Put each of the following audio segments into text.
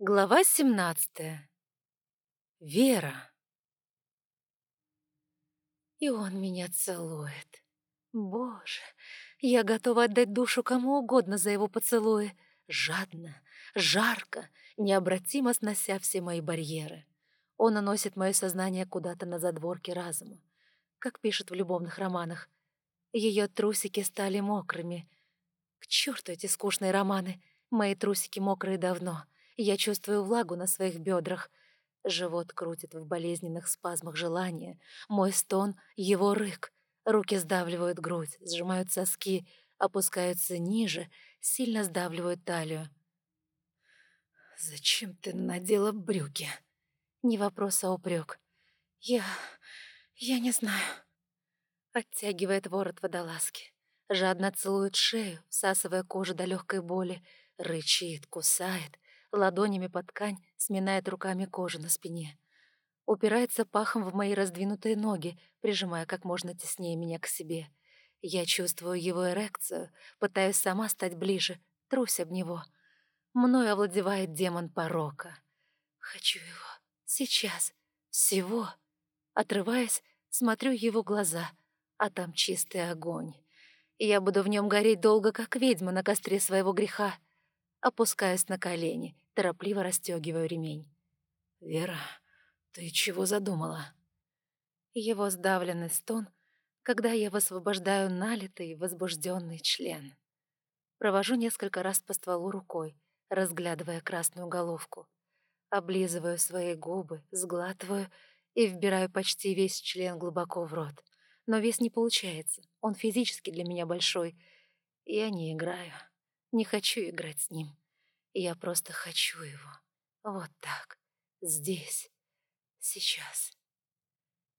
Глава 17. Вера. И он меня целует. Боже, я готова отдать душу кому угодно за его поцелуи. Жадно, жарко, необратимо снося все мои барьеры. Он уносит мое сознание куда-то на задворке разума. Как пишут в любовных романах. Ее трусики стали мокрыми. К черту эти скучные романы. Мои трусики мокрые давно. Я чувствую влагу на своих бедрах. Живот крутит в болезненных спазмах желания. Мой стон — его рык. Руки сдавливают грудь, сжимают соски, опускаются ниже, сильно сдавливают талию. «Зачем ты надела брюки?» Не вопрос, а упрек. «Я... я не знаю». Оттягивает ворот водолазки. Жадно целует шею, всасывая кожу до легкой боли. Рычит, кусает ладонями под ткань, сминает руками кожу на спине. Упирается пахом в мои раздвинутые ноги, прижимая как можно теснее меня к себе. Я чувствую его эрекцию, пытаюсь сама стать ближе, трусь об него. Мною овладевает демон порока. Хочу его. Сейчас. Всего. Отрываясь, смотрю его глаза, а там чистый огонь. Я буду в нем гореть долго, как ведьма на костре своего греха. Опускаюсь на колени, торопливо расстегиваю ремень. «Вера, ты чего задумала?» Его сдавленный стон, когда я высвобождаю налитый, возбужденный член. Провожу несколько раз по стволу рукой, разглядывая красную головку. Облизываю свои губы, сглатываю и вбираю почти весь член глубоко в рот. Но вес не получается, он физически для меня большой. Я не играю, не хочу играть с ним. Я просто хочу его. Вот так. Здесь. Сейчас.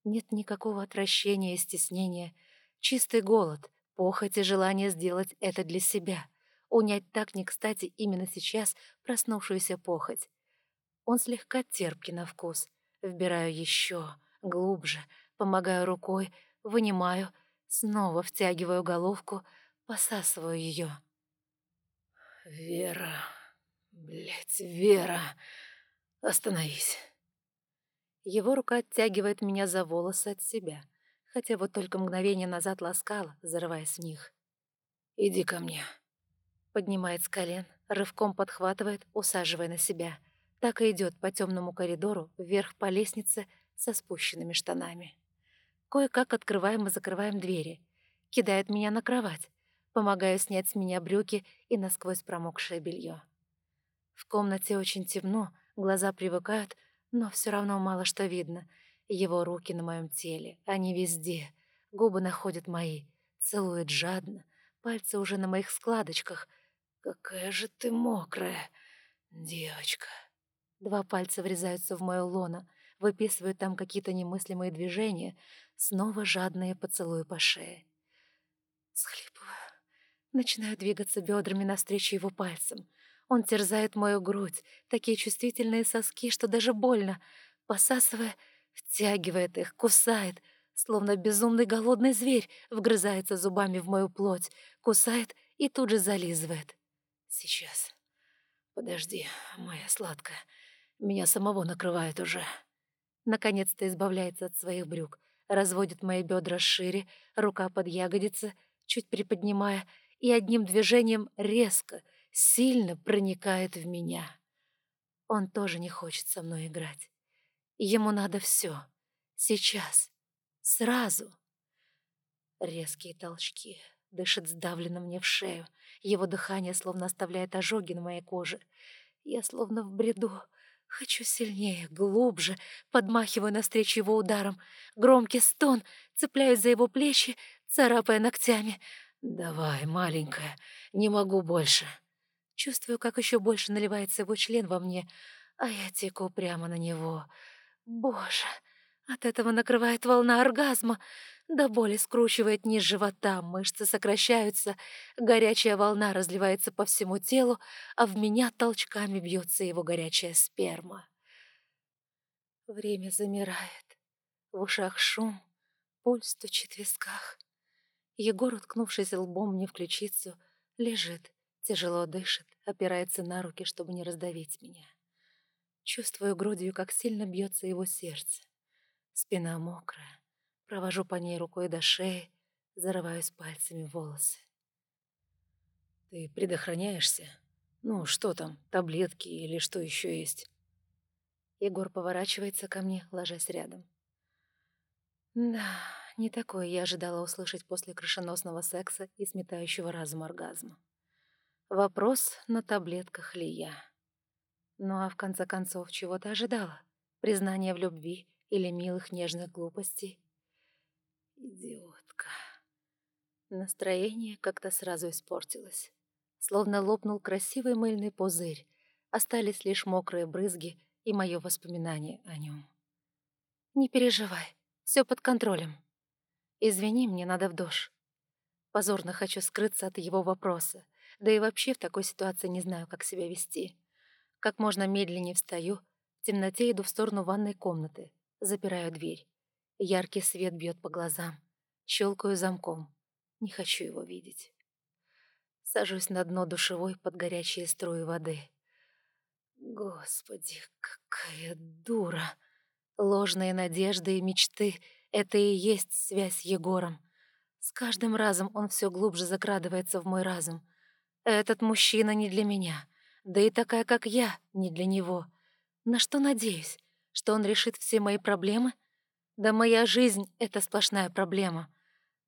Нет никакого отвращения и стеснения. Чистый голод, похоть и желание сделать это для себя. Унять так не кстати именно сейчас проснувшуюся похоть. Он слегка терпкий на вкус. Вбираю еще, глубже, помогаю рукой, вынимаю, снова втягиваю головку, посасываю ее. «Вера...» Блять, Вера, остановись. Его рука оттягивает меня за волосы от себя, хотя вот только мгновение назад ласкала, зарываясь в них. «Иди ко мне». Поднимает с колен, рывком подхватывает, усаживая на себя. Так и идет по темному коридору, вверх по лестнице со спущенными штанами. Кое-как открываем и закрываем двери. Кидает меня на кровать. Помогаю снять с меня брюки и насквозь промокшее белье. В комнате очень темно, глаза привыкают, но все равно мало что видно. Его руки на моем теле, они везде. Губы находят мои, целует жадно, пальцы уже на моих складочках. «Какая же ты мокрая, девочка!» Два пальца врезаются в мою лоно, выписывают там какие-то немыслимые движения, снова жадные поцелуи по шее. Схлипываю. Начинаю двигаться бедрами навстречу его пальцам. Он терзает мою грудь, такие чувствительные соски, что даже больно, посасывая, втягивает их, кусает, словно безумный голодный зверь, вгрызается зубами в мою плоть, кусает и тут же зализывает. Сейчас. Подожди, моя сладкая, меня самого накрывает уже. Наконец-то избавляется от своих брюк, разводит мои бедра шире, рука под ягодицы, чуть приподнимая, и одним движением резко — сильно проникает в меня. Он тоже не хочет со мной играть. Ему надо все. Сейчас. Сразу. Резкие толчки. Дышит сдавленно мне в шею. Его дыхание словно оставляет ожоги на моей коже. Я словно в бреду. Хочу сильнее, глубже, подмахиваю навстречу его ударом. Громкий стон, цепляюсь за его плечи, царапая ногтями. «Давай, маленькая, не могу больше». Чувствую, как еще больше наливается его член во мне, а я теку прямо на него. Боже, от этого накрывает волна оргазма. До боли скручивает низ живота, мышцы сокращаются, горячая волна разливается по всему телу, а в меня толчками бьется его горячая сперма. Время замирает. В ушах шум, пульс стучит в висках. Егор, уткнувшись лбом мне в ключицу, лежит, Тяжело дышит, опирается на руки, чтобы не раздавить меня. Чувствую грудью, как сильно бьется его сердце. Спина мокрая. Провожу по ней рукой до шеи, зарываюсь пальцами в волосы. «Ты предохраняешься? Ну, что там, таблетки или что еще есть?» Егор поворачивается ко мне, ложась рядом. Да, не такое я ожидала услышать после крышеносного секса и сметающего разум оргазма. Вопрос, на таблетках ли я. Ну а в конце концов, чего ты ожидала? Признание в любви или милых нежных глупостей? Идиотка. Настроение как-то сразу испортилось. Словно лопнул красивый мыльный пузырь. Остались лишь мокрые брызги и мое воспоминание о нем. «Не переживай, все под контролем. Извини, мне надо в душ. Позорно хочу скрыться от его вопроса, да и вообще в такой ситуации не знаю, как себя вести. Как можно медленнее встаю, в темноте иду в сторону ванной комнаты, запираю дверь. Яркий свет бьет по глазам, щелкаю замком. Не хочу его видеть. Сажусь на дно душевой под горячие струи воды. Господи, какая дура! Ложные надежды и мечты — это и есть связь с Егором. С каждым разом он все глубже закрадывается в мой разум. Этот мужчина не для меня, да и такая, как я, не для него. На что надеюсь? Что он решит все мои проблемы? Да моя жизнь — это сплошная проблема.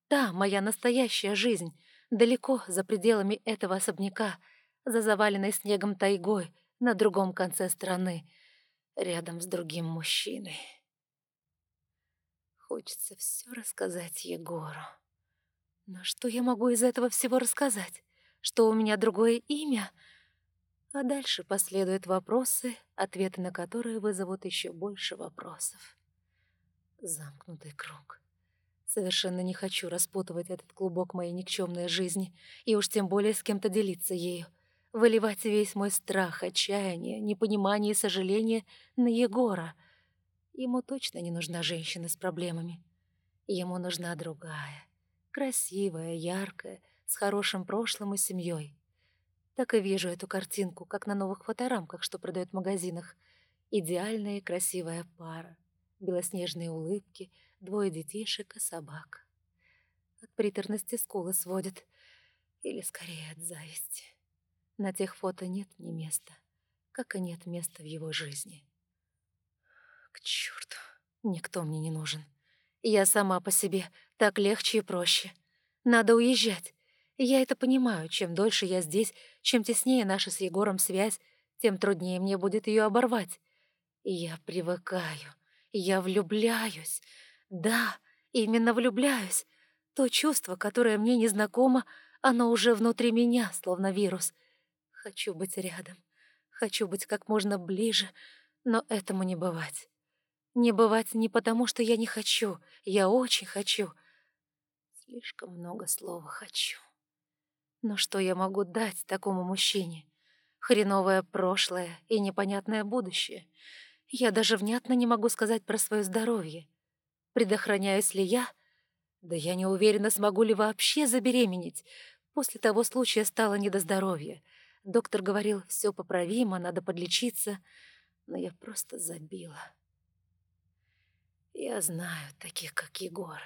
Да, моя настоящая жизнь, далеко за пределами этого особняка, за заваленной снегом тайгой, на другом конце страны — рядом с другим мужчиной. Хочется все рассказать Егору. Но что я могу из этого всего рассказать? Что у меня другое имя? А дальше последуют вопросы, ответы на которые вызовут еще больше вопросов. Замкнутый круг. Совершенно не хочу распутывать этот клубок моей никчемной жизни, и уж тем более с кем-то делиться ею выливать весь мой страх, отчаяние, непонимание и сожаление на Егора. Ему точно не нужна женщина с проблемами. Ему нужна другая, красивая, яркая, с хорошим прошлым и семьей. Так и вижу эту картинку, как на новых фоторамках, что продают в магазинах. Идеальная и красивая пара, белоснежные улыбки, двое детишек и собак. От приторности скулы сводит, или скорее от зависти. На тех фото нет ни места, как и нет места в его жизни. К черту, никто мне не нужен. Я сама по себе, так легче и проще. Надо уезжать. Я это понимаю. Чем дольше я здесь, чем теснее наша с Егором связь, тем труднее мне будет ее оборвать. Я привыкаю, я влюбляюсь. Да, именно влюбляюсь. То чувство, которое мне незнакомо, оно уже внутри меня, словно вирус — Хочу быть рядом. Хочу быть как можно ближе, но этому не бывать. Не бывать не потому, что я не хочу. Я очень хочу. Слишком много слова «хочу». Но что я могу дать такому мужчине? Хреновое прошлое и непонятное будущее. Я даже внятно не могу сказать про свое здоровье. Предохраняюсь ли я? Да я не уверена, смогу ли вообще забеременеть. После того случая стало не до здоровья. Доктор говорил, все поправимо, надо подлечиться, но я просто забила. Я знаю таких, как Егор.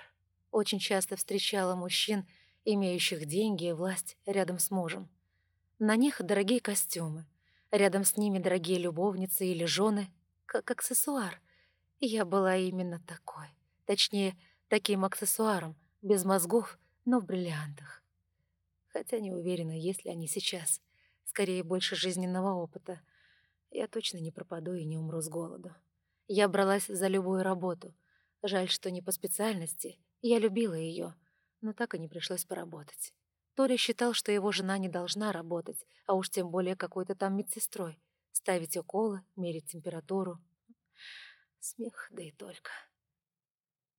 Очень часто встречала мужчин, имеющих деньги и власть рядом с мужем. На них дорогие костюмы, рядом с ними дорогие любовницы или жены, как аксессуар. Я была именно такой. Точнее, таким аксессуаром, без мозгов, но в бриллиантах. Хотя не уверена, есть ли они сейчас — Скорее, больше жизненного опыта. Я точно не пропаду и не умру с голоду. Я бралась за любую работу. Жаль, что не по специальности. Я любила ее, но так и не пришлось поработать. Тори считал, что его жена не должна работать, а уж тем более какой-то там медсестрой. Ставить уколы, мерить температуру. Смех, да и только.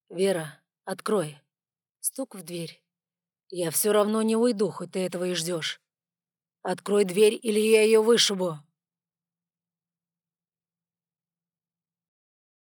«Вера, открой!» Стук в дверь. «Я все равно не уйду, хоть ты этого и ждешь. Открой дверь, или я ее вышибу!»